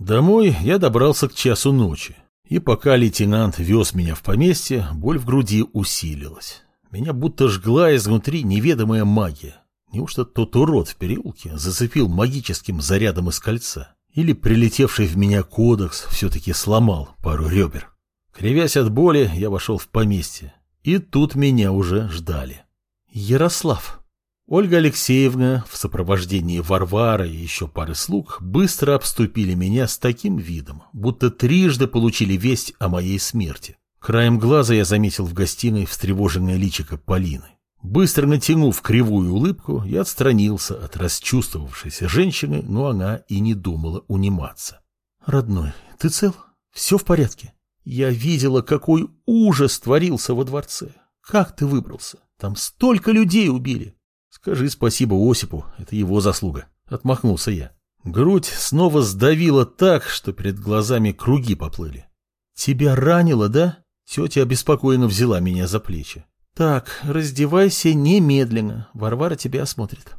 Домой я добрался к часу ночи, и пока лейтенант вез меня в поместье, боль в груди усилилась. Меня будто жгла изнутри неведомая магия. Неужто тот урод в переулке зацепил магическим зарядом из кольца? Или прилетевший в меня кодекс все-таки сломал пару ребер? Кривясь от боли, я вошел в поместье. И тут меня уже ждали. Ярослав. Ольга Алексеевна в сопровождении Варвары и еще пары слуг быстро обступили меня с таким видом, будто трижды получили весть о моей смерти. Краем глаза я заметил в гостиной встревоженное личико Полины. Быстро натянув кривую улыбку, я отстранился от расчувствовавшейся женщины, но она и не думала униматься. «Родной, ты цел? Все в порядке? Я видела, какой ужас творился во дворце. Как ты выбрался? Там столько людей убили. Скажи спасибо Осипу, это его заслуга. Отмахнулся я. Грудь снова сдавила так, что перед глазами круги поплыли. Тебя ранило, да? Тетя обеспокоенно взяла меня за плечи. Так, раздевайся немедленно, Варвара тебя осмотрит.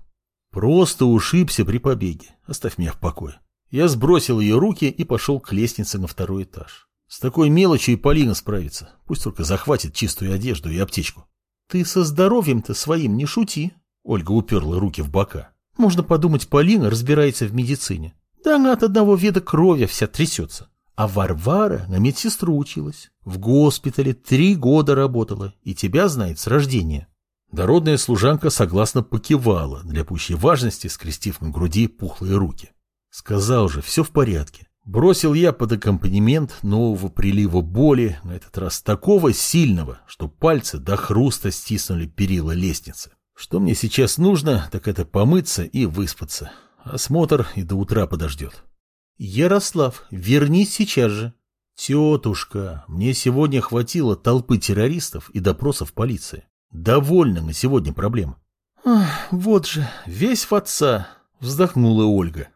Просто ушибся при побеге. Оставь меня в покое. Я сбросил ее руки и пошел к лестнице на второй этаж. С такой мелочью и Полина справится. Пусть только захватит чистую одежду и аптечку. Ты со здоровьем-то своим не шути, Ольга уперла руки в бока. Можно подумать, Полина разбирается в медицине. Да она от одного вида крови вся трясется. А Варвара на медсестру училась. В госпитале три года работала и тебя знает с рождения. Дородная служанка согласно покивала, для пущей важности скрестив на груди пухлые руки. Сказал же, все в порядке. Бросил я под аккомпанемент нового прилива боли, на этот раз такого сильного, что пальцы до хруста стиснули перила лестницы. Что мне сейчас нужно, так это помыться и выспаться. Осмотр и до утра подождет. Ярослав, вернись сейчас же. Тетушка, мне сегодня хватило толпы террористов и допросов полиции. Довольно на сегодня проблем. вот же, весь в отца, вздохнула Ольга.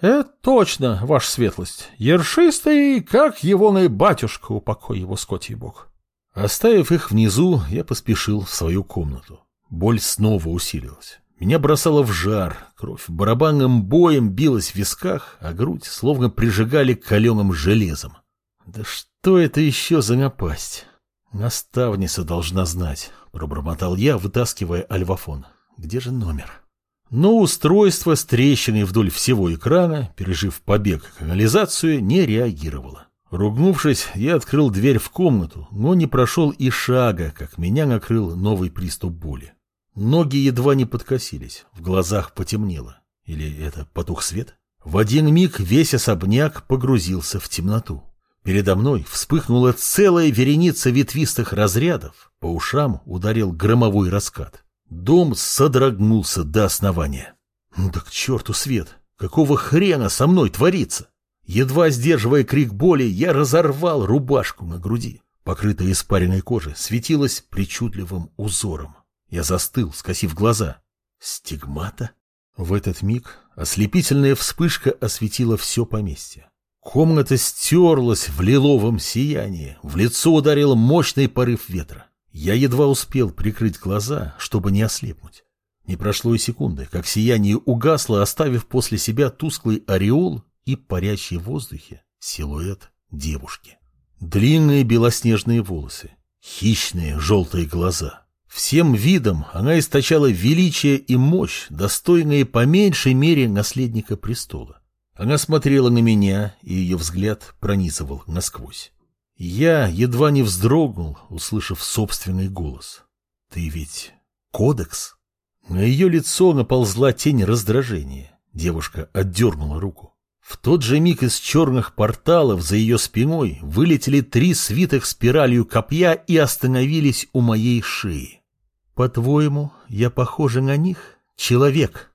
Это точно, ваша светлость. Ершистый, как его на батюшка, упокой его скотий бог. Оставив их внизу, я поспешил в свою комнату. Боль снова усилилась. Меня бросало в жар, кровь барабанным боем билась в висках, а грудь словно прижигали каленым железом. Да что это еще за напасть? Наставница должна знать, пробормотал я, вытаскивая альвафон. Где же номер? Но устройство с трещиной вдоль всего экрана, пережив побег канализацию, не реагировало. Ругнувшись, я открыл дверь в комнату, но не прошел и шага, как меня накрыл новый приступ боли. Ноги едва не подкосились, в глазах потемнело. Или это потух свет? В один миг весь особняк погрузился в темноту. Передо мной вспыхнула целая вереница ветвистых разрядов, по ушам ударил громовой раскат. Дом содрогнулся до основания. Ну да к черту свет! Какого хрена со мной творится? Едва сдерживая крик боли, я разорвал рубашку на груди. Покрытая испаренной кожей светилась причудливым узором. Я застыл, скосив глаза. Стигмата? В этот миг ослепительная вспышка осветила все поместье. Комната стерлась в лиловом сиянии, в лицо ударил мощный порыв ветра. Я едва успел прикрыть глаза, чтобы не ослепнуть. Не прошло и секунды, как сияние угасло, оставив после себя тусклый ореол и парящий в воздухе силуэт девушки. Длинные белоснежные волосы, хищные желтые глаза, Всем видом она источала величие и мощь, достойные по меньшей мере наследника престола. Она смотрела на меня, и ее взгляд пронизывал насквозь. Я едва не вздрогнул, услышав собственный голос. «Ты ведь кодекс?» На ее лицо наползла тень раздражения. Девушка отдернула руку. В тот же миг из черных порталов за ее спиной вылетели три свитых спиралью копья и остановились у моей шеи. По-твоему, я похожа на них? Человек?